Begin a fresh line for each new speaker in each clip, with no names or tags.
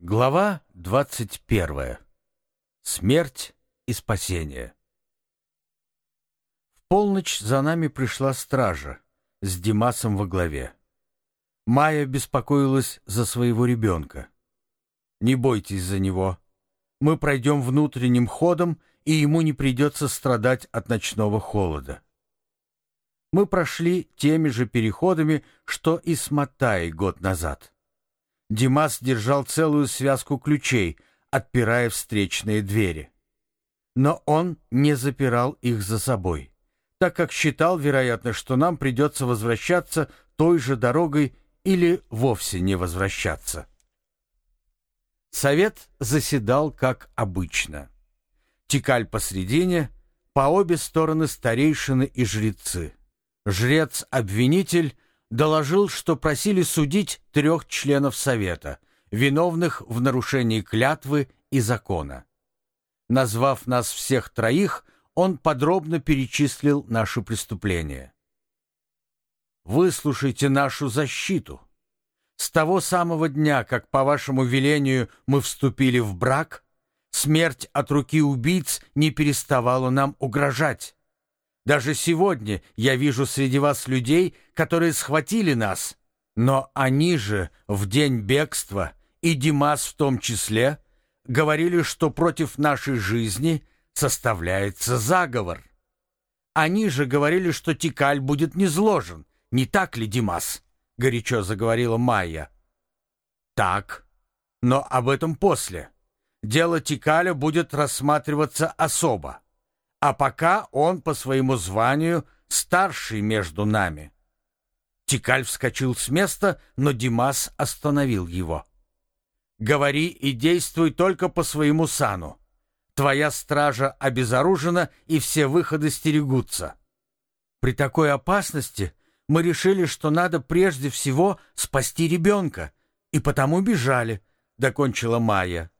Глава 21. Смерть и спасение. В полночь за нами пришла стража с Димасом во главе. Майя беспокоилась за своего ребенка. «Не бойтесь за него. Мы пройдем внутренним ходом, и ему не придется страдать от ночного холода». Мы прошли теми же переходами, что и с Матаей год назад. Димас держал целую связку ключей, отпирая встречные двери. Но он не запирал их за собой, так как считал, вероятно, что нам придется возвращаться той же дорогой или вовсе не возвращаться. Совет заседал как обычно. Тикаль посредине, по обе стороны старейшины и жрецы. Жрец-обвинитель доложил, что просили судить трех членов Совета, виновных в нарушении клятвы и закона. Назвав нас всех троих, он подробно перечислил наши преступления. «Выслушайте нашу защиту. С того самого дня, как по вашему велению мы вступили в брак, смерть от руки убийц не переставала нам угрожать. Даже сегодня я вижу среди вас людей, которые схватили нас. Но они же в день бегства, и Димас в том числе, говорили, что против нашей жизни составляется заговор. Они же говорили, что Тикаль будет низложен. Не так ли, Димас? Горячо заговорила Майя. Так, но об этом после. Дело Тикаля будет рассматриваться особо а пока он по своему званию старший между нами. Тикаль вскочил с места, но Димас остановил его. «Говори и действуй только по своему сану. Твоя стража обезоружена, и все выходы стерегутся. При такой опасности мы решили, что надо прежде всего спасти ребенка, и потому бежали», — докончила Майя.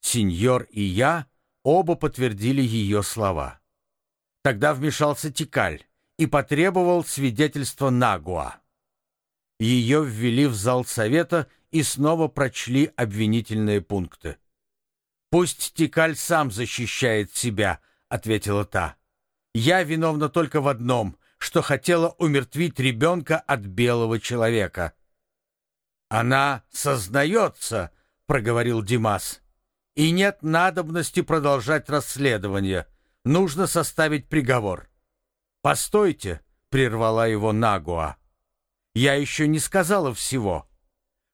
Сеньор и я Оба подтвердили ее слова. Тогда вмешался Тикаль и потребовал свидетельства Нагуа. Ее ввели в зал совета и снова прочли обвинительные пункты. «Пусть Тикаль сам защищает себя», — ответила та. «Я виновна только в одном, что хотела умертвить ребенка от белого человека». «Она сознается», — проговорил Димас. И нет надобности продолжать расследование. Нужно составить приговор. «Постойте», — прервала его Нагуа. «Я еще не сказала всего.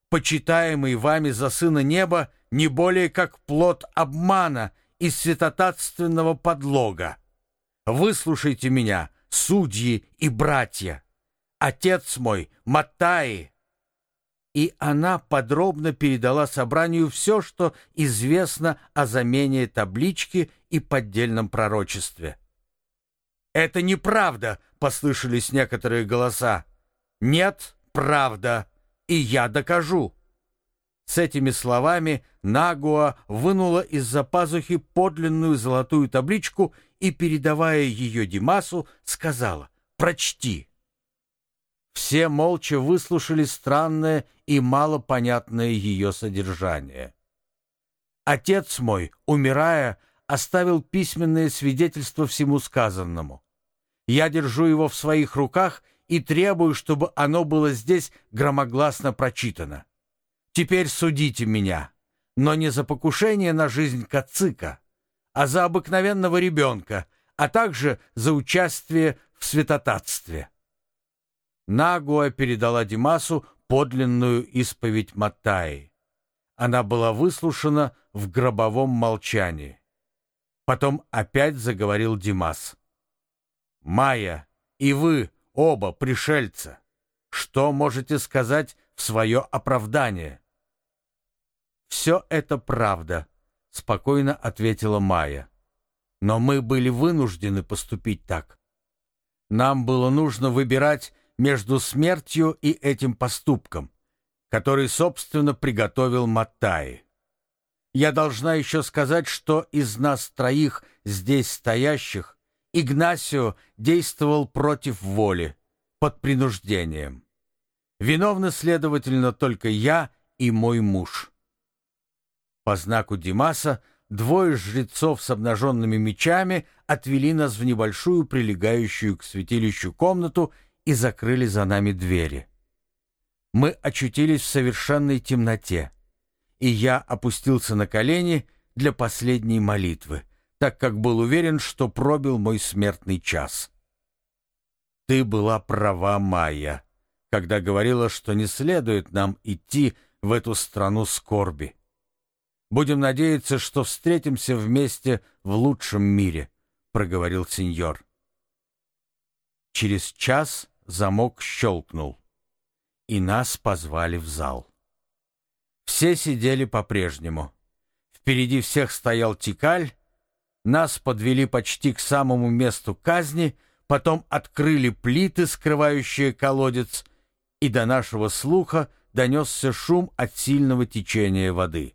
Почитаемый вами за сына неба не более как плод обмана и святотатственного подлога. Выслушайте меня, судьи и братья. Отец мой, Матаи, и она подробно передала собранию все, что известно о замене таблички и поддельном пророчестве. «Это неправда!» — послышались некоторые голоса. «Нет, правда, и я докажу!» С этими словами Нагуа вынула из-за пазухи подлинную золотую табличку и, передавая ее Димасу, сказала «Прочти!» Все молча выслушали странное и малопонятное ее содержание. Отец мой, умирая, оставил письменное свидетельство всему сказанному. Я держу его в своих руках и требую, чтобы оно было здесь громогласно прочитано. Теперь судите меня, но не за покушение на жизнь Кацика, а за обыкновенного ребенка, а также за участие в святотатстве. Нагуа передала Димасу подлинную исповедь Матаи. Она была выслушана в гробовом молчании. Потом опять заговорил Димас. «Майя, и вы, оба пришельца, что можете сказать в свое оправдание?» «Все это правда», — спокойно ответила Майя. «Но мы были вынуждены поступить так. Нам было нужно выбирать между смертью и этим поступком, который, собственно, приготовил Маттай. Я должна еще сказать, что из нас троих здесь стоящих Игнасио действовал против воли, под принуждением. Виновны, следовательно, только я и мой муж. По знаку Димаса двое жрецов с обнаженными мечами отвели нас в небольшую прилегающую к святилищу комнату и закрыли за нами двери. Мы очутились в совершенной темноте, и я опустился на колени для последней молитвы, так как был уверен, что пробил мой смертный час. Ты была права, Майя, когда говорила, что не следует нам идти в эту страну скорби. Будем надеяться, что встретимся вместе в лучшем мире, проговорил сеньор. Через час замок щелкнул, и нас позвали в зал. Все сидели по-прежнему. Впереди всех стоял Тикаль, нас подвели почти к самому месту казни, потом открыли плиты, скрывающие колодец, и до нашего слуха донесся шум от сильного течения воды.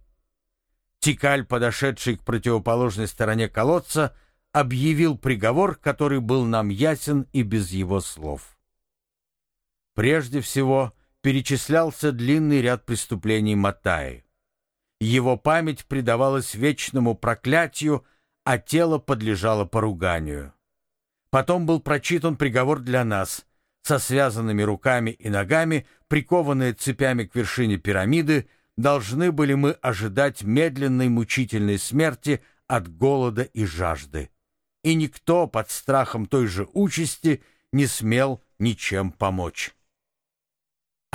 Тикаль, подошедший к противоположной стороне колодца, объявил приговор, который был нам ясен и без его слов. Прежде всего, перечислялся длинный ряд преступлений Матаи. Его память предавалась вечному проклятию, а тело подлежало поруганию. Потом был прочитан приговор для нас. Со связанными руками и ногами, прикованные цепями к вершине пирамиды, должны были мы ожидать медленной мучительной смерти от голода и жажды. И никто под страхом той же участи не смел ничем помочь.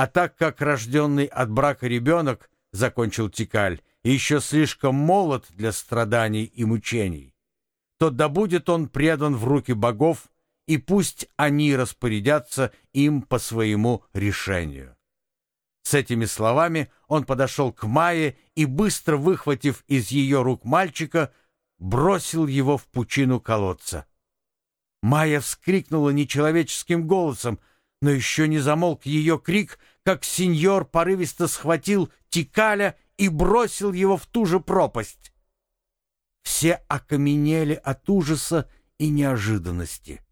А так как рожденный от брака ребенок, закончил Тикаль, еще слишком молод для страданий и мучений, то да будет он предан в руки богов, и пусть они распорядятся им по своему решению. С этими словами он подошел к Майе и, быстро выхватив из ее рук мальчика, бросил его в пучину колодца. Майя вскрикнула нечеловеческим голосом, но еще не замолк ее крик, как сеньор порывисто схватил Тикаля и бросил его в ту же пропасть. Все окаменели от ужаса и неожиданности.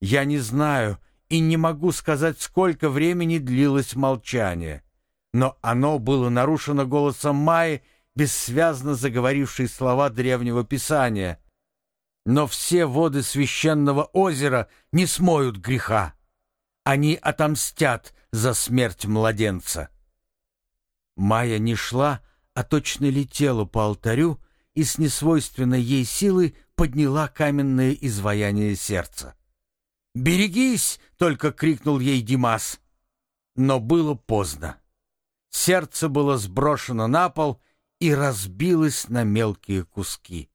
Я не знаю, и не могу сказать, сколько времени длилось молчание. Но оно было нарушено голосом Майи, бессвязно заговорившей слова древнего писания. Но все воды священного озера не смоют греха. Они отомстят за смерть младенца. Майя не шла, а точно летела по алтарю и с несвойственной ей силой подняла каменное изваяние сердца. «Берегись!» — только крикнул ей Димас. Но было поздно. Сердце было сброшено на пол и разбилось на мелкие куски.